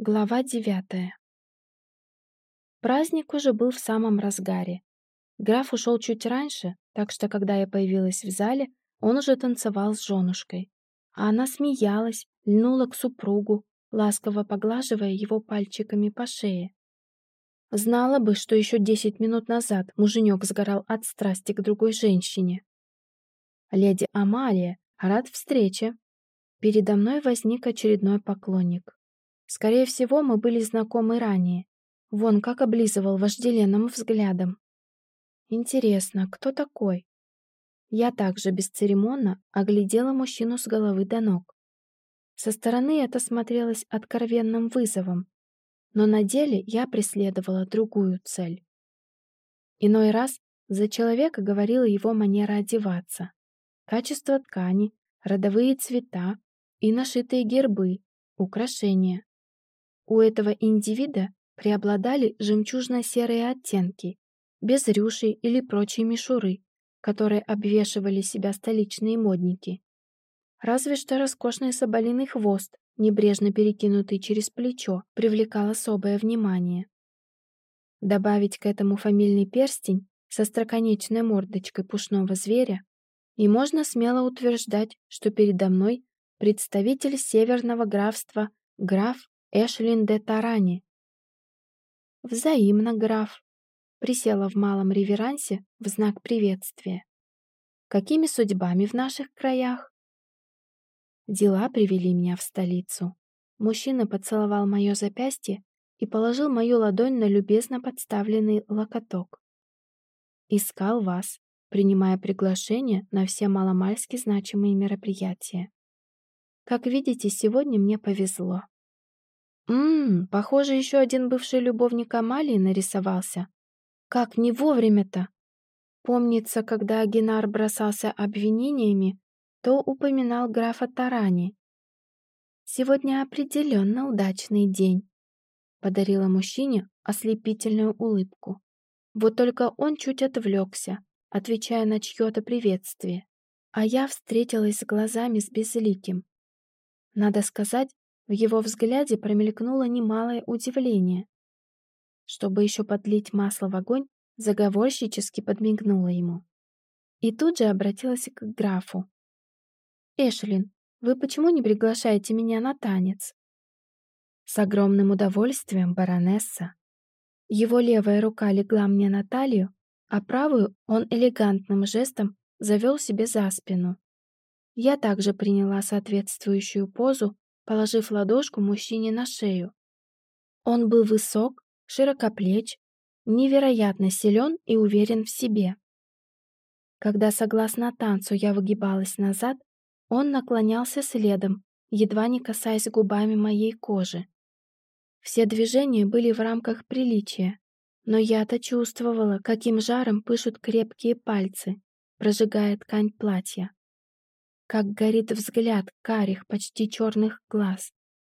Глава девятая. Праздник уже был в самом разгаре. Граф ушел чуть раньше, так что, когда я появилась в зале, он уже танцевал с женушкой. А она смеялась, льнула к супругу, ласково поглаживая его пальчиками по шее. Знала бы, что еще десять минут назад муженек сгорал от страсти к другой женщине. «Леди Амалия, рад встрече!» Передо мной возник очередной поклонник. Скорее всего, мы были знакомы ранее. Вон как облизывал вожделенным взглядом. Интересно, кто такой? Я также бесцеремонно оглядела мужчину с головы до ног. Со стороны это смотрелось откровенным вызовом, но на деле я преследовала другую цель. Иной раз за человека говорила его манера одеваться, качество ткани, родовые цвета и нашитые гербы, украшения. У этого индивида преобладали жемчужно-серые оттенки, без рюшей или прочей мишуры, которые обвешивали себя столичные модники. Разве что роскошный соболиный хвост, небрежно перекинутый через плечо, привлекал особое внимание. Добавить к этому фамильный перстень со строконечной мордочкой пушного зверя, и можно смело утверждать, что передо мной представитель северного графства граф Эшлин де Тарани. Взаимно, граф. Присела в малом реверансе в знак приветствия. Какими судьбами в наших краях? Дела привели меня в столицу. Мужчина поцеловал мое запястье и положил мою ладонь на любезно подставленный локоток. Искал вас, принимая приглашение на все маломальски значимые мероприятия. Как видите, сегодня мне повезло. Ммм, похоже, еще один бывший любовник Амалии нарисовался. Как не вовремя-то? Помнится, когда Агинар бросался обвинениями, то упоминал графа Тарани. Сегодня определенно удачный день. Подарила мужчине ослепительную улыбку. Вот только он чуть отвлекся, отвечая на чье-то приветствие, а я встретилась глазами с безликим. Надо сказать, в его взгляде промелькнуло немалое удивление. Чтобы еще подлить масло в огонь, заговорщически подмигнула ему. И тут же обратилась к графу. «Эшлин, вы почему не приглашаете меня на танец?» «С огромным удовольствием, баронесса». Его левая рука легла мне на талию, а правую он элегантным жестом завел себе за спину. Я также приняла соответствующую позу положив ладошку мужчине на шею. Он был высок, широкоплеч, невероятно силен и уверен в себе. Когда, согласно танцу, я выгибалась назад, он наклонялся следом, едва не касаясь губами моей кожи. Все движения были в рамках приличия, но я-то чувствовала, каким жаром пышут крепкие пальцы, прожигая ткань платья как горит взгляд карих, почти черных глаз,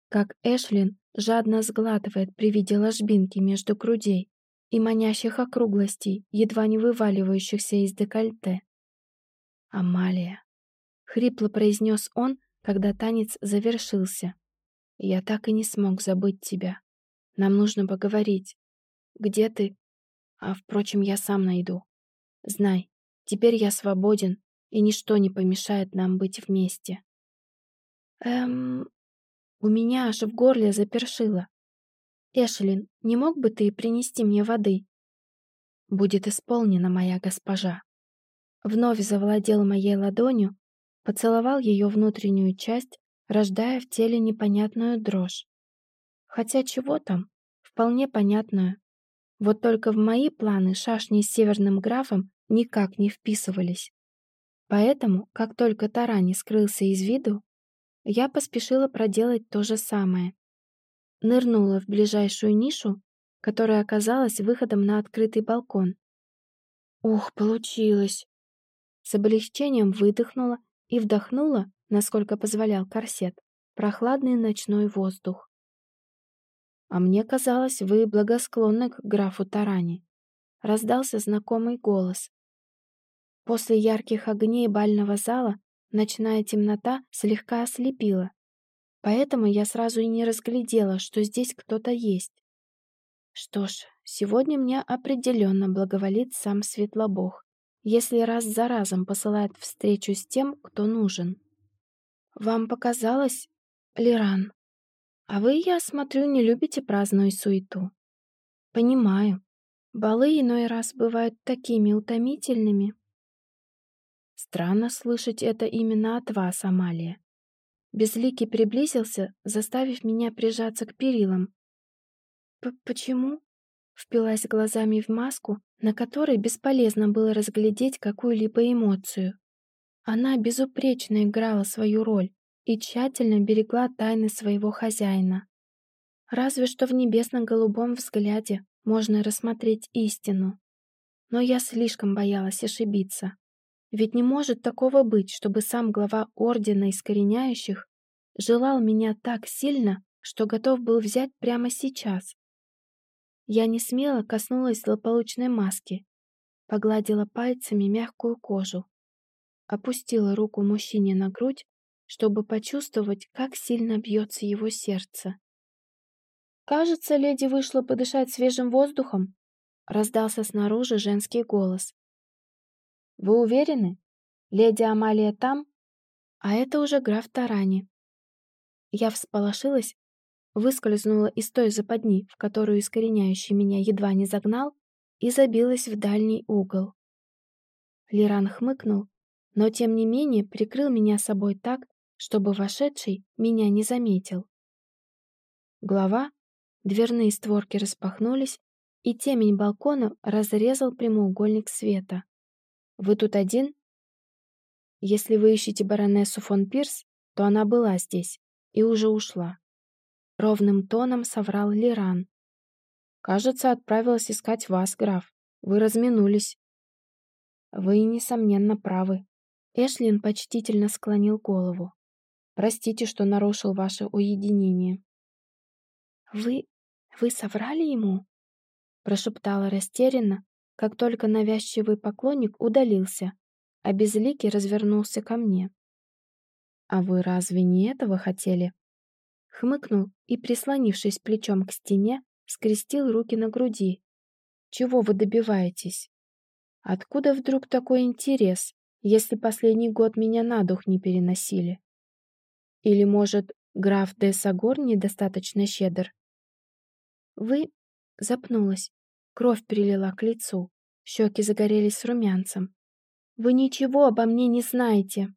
как Эшлин жадно сглатывает при виде ложбинки между грудей и манящих округлостей, едва не вываливающихся из декольте. «Амалия», — хрипло произнес он, когда танец завершился. «Я так и не смог забыть тебя. Нам нужно поговорить. Где ты? А, впрочем, я сам найду. Знай, теперь я свободен и ничто не помешает нам быть вместе. Эм... У меня аж в горле запершило. Эшлин, не мог бы ты принести мне воды? Будет исполнена моя госпожа. Вновь завладел моей ладонью, поцеловал ее внутреннюю часть, рождая в теле непонятную дрожь. Хотя чего там, вполне понятную. Вот только в мои планы шашни с северным графом никак не вписывались. Поэтому, как только Тарани скрылся из виду, я поспешила проделать то же самое. Нырнула в ближайшую нишу, которая оказалась выходом на открытый балкон. Ух, получилось! С облегчением выдохнула и вдохнула, насколько позволял корсет, прохладный ночной воздух. «А мне казалось, вы благосклонны к графу Тарани», — раздался знакомый голос, После ярких огней бального зала ночная темнота слегка ослепила. Поэтому я сразу и не разглядела, что здесь кто-то есть. Что ж, сегодня мне определенно благоволит сам Светлобог, если раз за разом посылает встречу с тем, кто нужен. Вам показалось, Лиран? А вы, я смотрю, не любите праздную суету. Понимаю. Балы иной раз бывают такими утомительными. Странно слышать это именно от вас, Амалия. Безликий приблизился, заставив меня прижаться к перилам. «Почему?» Впилась глазами в маску, на которой бесполезно было разглядеть какую-либо эмоцию. Она безупречно играла свою роль и тщательно берегла тайны своего хозяина. Разве что в небесно-голубом взгляде можно рассмотреть истину. Но я слишком боялась ошибиться. Ведь не может такого быть, чтобы сам глава Ордена Искореняющих желал меня так сильно, что готов был взять прямо сейчас. Я не смело коснулась злополучной маски, погладила пальцами мягкую кожу, опустила руку мужчине на грудь, чтобы почувствовать, как сильно бьется его сердце. «Кажется, леди вышла подышать свежим воздухом», — раздался снаружи женский голос. «Вы уверены? Леди Амалия там?» А это уже граф Тарани. Я всполошилась, выскользнула из той западни, в которую искореняющий меня едва не загнал, и забилась в дальний угол. Лиран хмыкнул, но тем не менее прикрыл меня собой так, чтобы вошедший меня не заметил. Глава, дверные створки распахнулись, и темень балкона разрезал прямоугольник света. «Вы тут один?» «Если вы ищете баронессу фон Пирс, то она была здесь и уже ушла». Ровным тоном соврал Лиран. «Кажется, отправилась искать вас, граф. Вы разминулись». «Вы, несомненно, правы». Эшлин почтительно склонил голову. Простите, что нарушил ваше уединение». «Вы... вы соврали ему?» прошептала растерянно, как только навязчивый поклонник удалился, а безликий развернулся ко мне. «А вы разве не этого хотели?» Хмыкнул и, прислонившись плечом к стене, скрестил руки на груди. «Чего вы добиваетесь? Откуда вдруг такой интерес, если последний год меня на дух не переносили?» Или, может, граф де Сагор недостаточно щедр? Вы... Запнулась. Кровь перелила к лицу. Щеки загорелись румянцем. Вы ничего обо мне не знаете.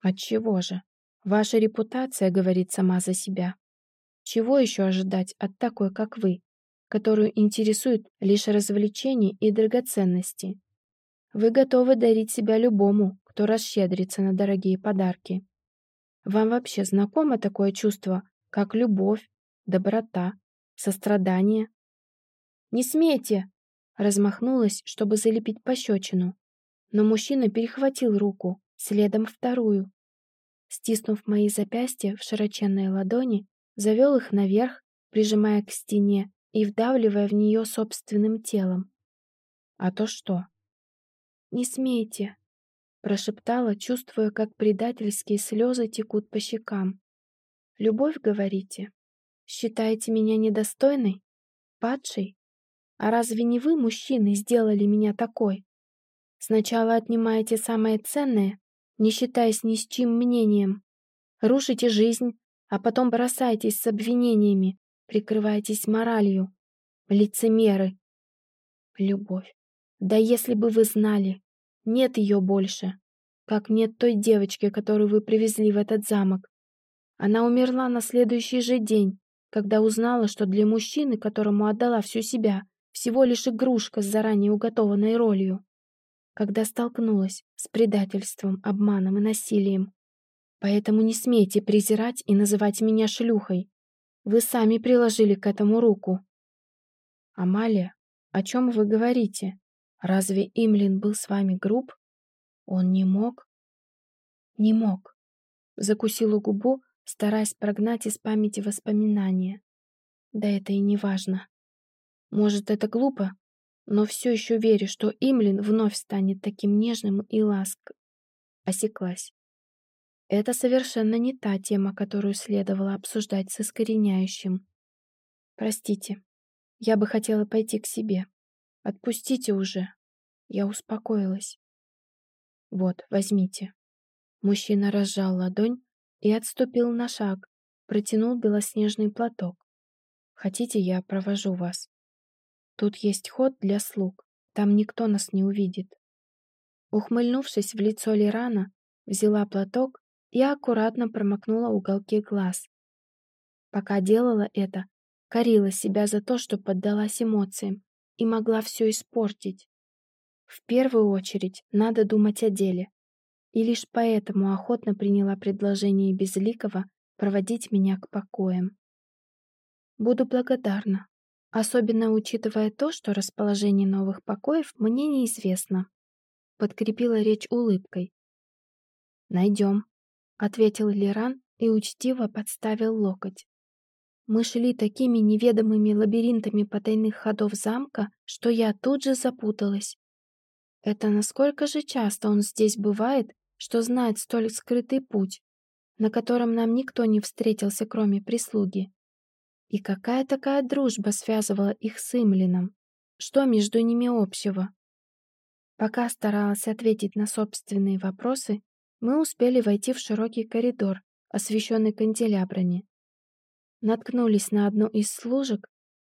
Отчего же? Ваша репутация говорит сама за себя. Чего еще ожидать от такой, как вы, которую интересуют лишь развлечения и драгоценности? Вы готовы дарить себя любому, кто расщедрится на дорогие подарки. Вам вообще знакомо такое чувство, как любовь, доброта, сострадание? «Не смейте!» Размахнулась, чтобы залепить пощечину. Но мужчина перехватил руку, следом вторую. Стиснув мои запястья в широченные ладони, завел их наверх, прижимая к стене и вдавливая в нее собственным телом. А то что? «Не смейте!» Прошептала, чувствуя, как предательские слезы текут по щекам. «Любовь, говорите? Считаете меня недостойной? Падшей? А разве не вы, мужчины, сделали меня такой? Сначала отнимаете самое ценное, не считаясь ни с чьим мнением. Рушите жизнь, а потом бросаетесь с обвинениями, прикрываетесь моралью. Лицемеры. Любовь. Да если бы вы знали, нет ее больше. Как нет той девочки, которую вы привезли в этот замок. Она умерла на следующий же день, когда узнала, что для мужчины, которому отдала всю себя, всего лишь игрушка с заранее уготованной ролью. Когда столкнулась с предательством, обманом и насилием. Поэтому не смейте презирать и называть меня шлюхой. Вы сами приложили к этому руку. Амалия, о чем вы говорите? Разве Имлин был с вами груб? Он не мог? Не мог. Закусила губу, стараясь прогнать из памяти воспоминания. Да это и не важно. Может, это глупо, но все еще верю, что Имлин вновь станет таким нежным и ласк. Осеклась. Это совершенно не та тема, которую следовало обсуждать с искореняющим. Простите, я бы хотела пойти к себе. Отпустите уже. Я успокоилась. Вот, возьмите. Мужчина разжал ладонь и отступил на шаг, протянул белоснежный платок. Хотите, я провожу вас? Тут есть ход для слуг, там никто нас не увидит. Ухмыльнувшись в лицо Лирана, взяла платок и аккуратно промокнула уголки глаз. Пока делала это, корила себя за то, что поддалась эмоциям и могла все испортить. В первую очередь надо думать о деле. И лишь поэтому охотно приняла предложение Безликого проводить меня к покоям. Буду благодарна, особенно учитывая то, что расположение новых покоев мне неизвестно. Подкрепила речь улыбкой. «Найдем», — ответил Лиран и учтиво подставил локоть. Мы шли такими неведомыми лабиринтами потайных ходов замка, что я тут же запуталась. Это насколько же часто он здесь бывает, что знает столь скрытый путь, на котором нам никто не встретился, кроме прислуги? И какая такая дружба связывала их с Имлином? Что между ними общего? Пока старалась ответить на собственные вопросы, мы успели войти в широкий коридор, освещенный канделябрами наткнулись на одну из служек,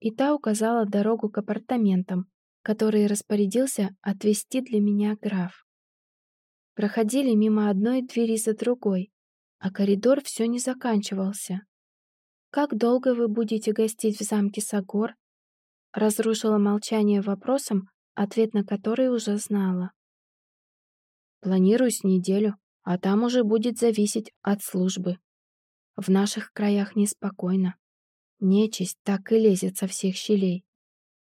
и та указала дорогу к апартаментам, которые распорядился отвести для меня граф. Проходили мимо одной двери за другой, а коридор все не заканчивался. «Как долго вы будете гостить в замке Сагор?» Разрушила молчание вопросом, ответ на который уже знала. «Планирую с неделю, а там уже будет зависеть от службы», в наших краях неспокойно. Нечисть так и лезет со всех щелей.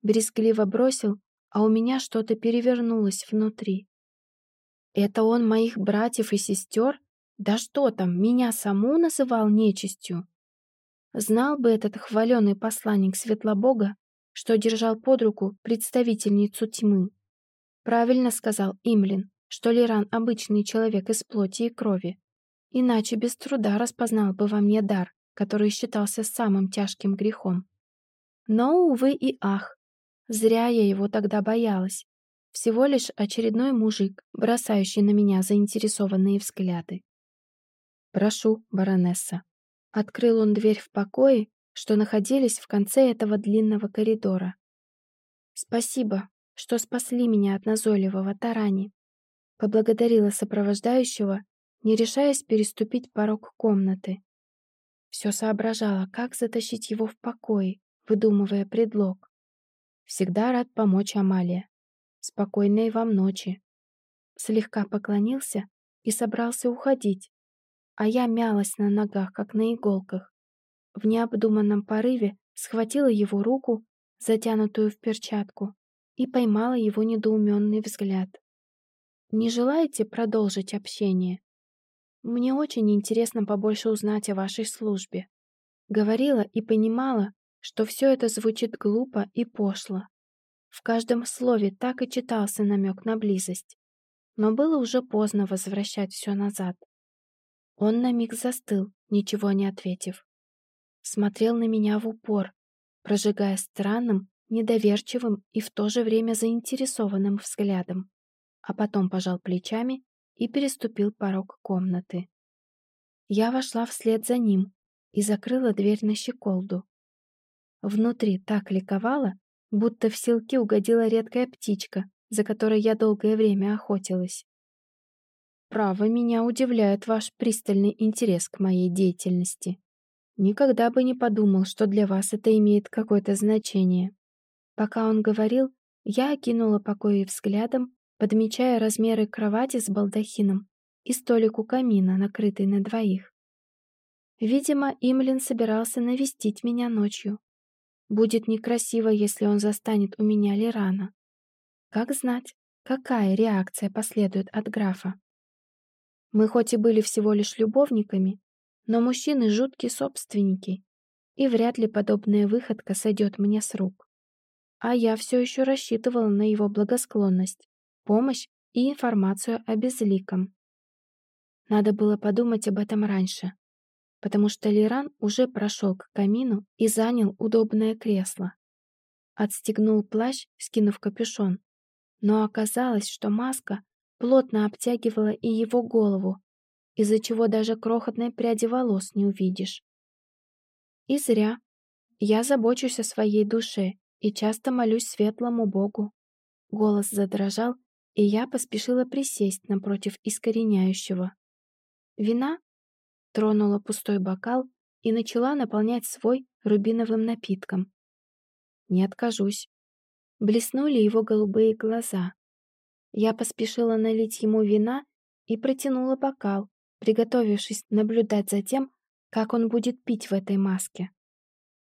Брезгливо бросил, а у меня что-то перевернулось внутри. Это он моих братьев и сестер? Да что там, меня саму называл нечистью? Знал бы этот хваленый посланник Светлобога, что держал под руку представительницу тьмы. Правильно сказал Имлин, что Лиран обычный человек из плоти и крови, Иначе без труда распознал бы во мне дар, который считался самым тяжким грехом. Но, увы и ах, зря я его тогда боялась. Всего лишь очередной мужик, бросающий на меня заинтересованные взгляды. «Прошу, баронесса». Открыл он дверь в покое, что находились в конце этого длинного коридора. «Спасибо, что спасли меня от назойливого тарани», поблагодарила сопровождающего не решаясь переступить порог комнаты. Все соображала, как затащить его в покой, выдумывая предлог. Всегда рад помочь Амалия. Спокойной вам ночи. Слегка поклонился и собрался уходить, а я мялась на ногах, как на иголках. В необдуманном порыве схватила его руку, затянутую в перчатку, и поймала его недоуменный взгляд. «Не желаете продолжить общение?» Мне очень интересно побольше узнать о вашей службе. Говорила и понимала, что все это звучит глупо и пошло. В каждом слове так и читался намек на близость. Но было уже поздно возвращать все назад. Он на миг застыл, ничего не ответив. Смотрел на меня в упор, прожигая странным, недоверчивым и в то же время заинтересованным взглядом, а потом пожал плечами и переступил порог комнаты. Я вошла вслед за ним и закрыла дверь на щеколду. Внутри так ликовала, будто в селки угодила редкая птичка, за которой я долгое время охотилась. Право, меня удивляет ваш пристальный интерес к моей деятельности. Никогда бы не подумал, что для вас это имеет какое-то значение. Пока он говорил, я окинула покои взглядом подмечая размеры кровати с балдахином и столик у камина, накрытый на двоих. Видимо, Имлин собирался навестить меня ночью. Будет некрасиво, если он застанет у меня Лирана. Как знать, какая реакция последует от графа. Мы хоть и были всего лишь любовниками, но мужчины жуткие собственники, и вряд ли подобная выходка сойдет мне с рук. А я все еще рассчитывала на его благосклонность помощь и информацию о безликом. Надо было подумать об этом раньше, потому что Лиран уже прошел к камину и занял удобное кресло. Отстегнул плащ, скинув капюшон. Но оказалось, что маска плотно обтягивала и его голову, из-за чего даже крохотной пряди волос не увидишь. И зря. Я забочусь о своей душе и часто молюсь светлому Богу. Голос задрожал, и я поспешила присесть напротив искореняющего. Вина тронула пустой бокал и начала наполнять свой рубиновым напитком. Не откажусь. Блеснули его голубые глаза. Я поспешила налить ему вина и протянула бокал, приготовившись наблюдать за тем, как он будет пить в этой маске.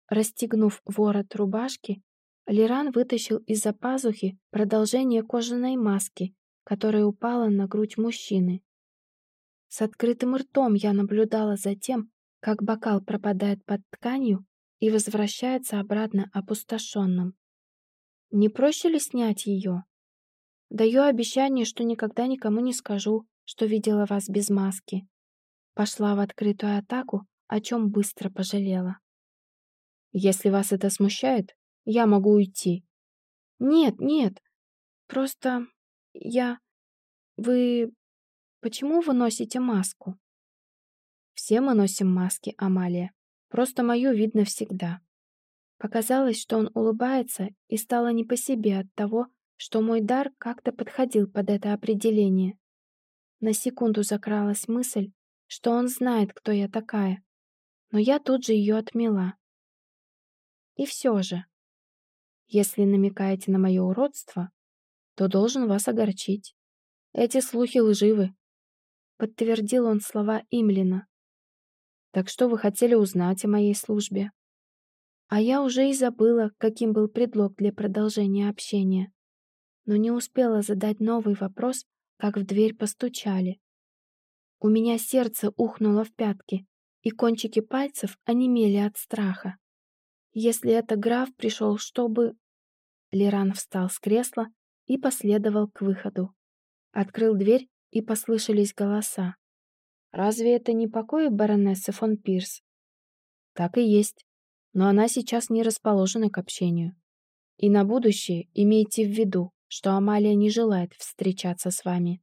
Расстегнув ворот рубашки, Лиран вытащил из-за пазухи продолжение кожаной маски, которая упала на грудь мужчины. С открытым ртом я наблюдала за тем, как бокал пропадает под тканью и возвращается обратно опустошенным. Не проще ли снять ее? Даю обещание, что никогда никому не скажу, что видела вас без маски. Пошла в открытую атаку, о чем быстро пожалела. Если вас это смущает, я могу уйти. Нет, нет. Просто я... Вы... Почему вы носите маску? Все мы носим маски, Амалия. Просто мою видно всегда. Показалось, что он улыбается, и стало не по себе от того, что мой дар как-то подходил под это определение. На секунду закралась мысль, что он знает, кто я такая, но я тут же ее отмела. И все же, если намекаете на мое уродство, то должен вас огорчить. Эти слухи лживы. Подтвердил он слова Имлина. Так что вы хотели узнать о моей службе? А я уже и забыла, каким был предлог для продолжения общения. Но не успела задать новый вопрос, как в дверь постучали. У меня сердце ухнуло в пятки, и кончики пальцев онемели от страха. Если это граф пришел, чтобы... Леран встал с кресла и последовал к выходу. Открыл дверь, и послышались голоса. «Разве это не покои баронессы фон Пирс?» «Так и есть. Но она сейчас не расположена к общению. И на будущее имейте в виду, что Амалия не желает встречаться с вами.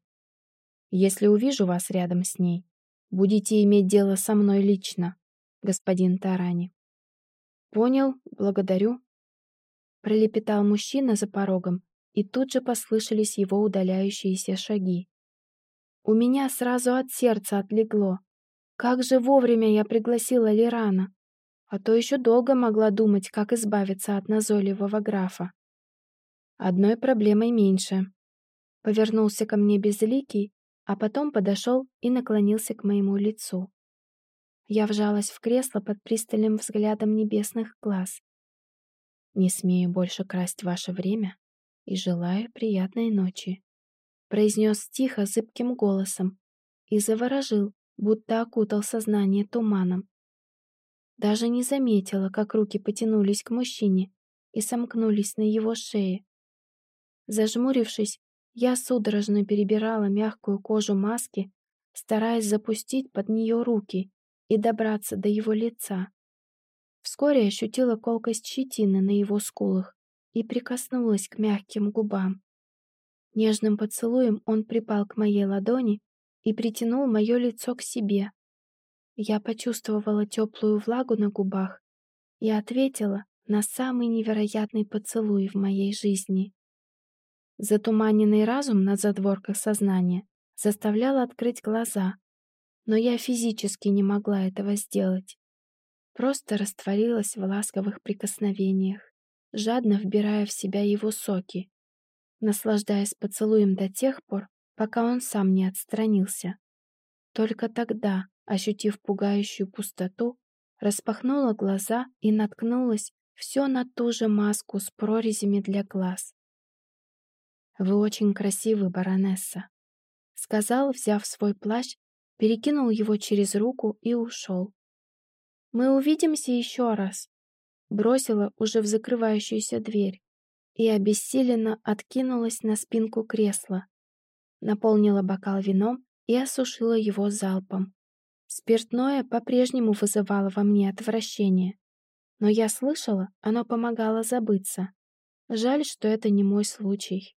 Если увижу вас рядом с ней, будете иметь дело со мной лично, господин Тарани. Понял, благодарю. Пролепетал мужчина за порогом, и тут же послышались его удаляющиеся шаги. У меня сразу от сердца отлегло. Как же вовремя я пригласила Лирана, а то еще долго могла думать, как избавиться от назойливого графа. Одной проблемой меньше. Повернулся ко мне безликий а потом подошел и наклонился к моему лицу. Я вжалась в кресло под пристальным взглядом небесных глаз. «Не смею больше красть ваше время и желаю приятной ночи», произнес тихо, зыбким голосом и заворожил, будто окутал сознание туманом. Даже не заметила, как руки потянулись к мужчине и сомкнулись на его шее. Зажмурившись, я судорожно перебирала мягкую кожу маски, стараясь запустить под нее руки и добраться до его лица. Вскоре ощутила колкость щетины на его скулах и прикоснулась к мягким губам. Нежным поцелуем он припал к моей ладони и притянул мое лицо к себе. Я почувствовала теплую влагу на губах и ответила на самый невероятный поцелуй в моей жизни. Затуманенный разум на задворках сознания заставлял открыть глаза, но я физически не могла этого сделать. Просто растворилась в ласковых прикосновениях, жадно вбирая в себя его соки, наслаждаясь поцелуем до тех пор, пока он сам не отстранился. Только тогда, ощутив пугающую пустоту, распахнула глаза и наткнулась все на ту же маску с прорезями для глаз. «Вы очень красивы, баронесса», — сказал, взяв свой плащ, перекинул его через руку и ушел. «Мы увидимся еще раз», — бросила уже в закрывающуюся дверь и обессиленно откинулась на спинку кресла, наполнила бокал вином и осушила его залпом. Спиртное по-прежнему вызывало во мне отвращение, но я слышала, оно помогало забыться. Жаль, что это не мой случай.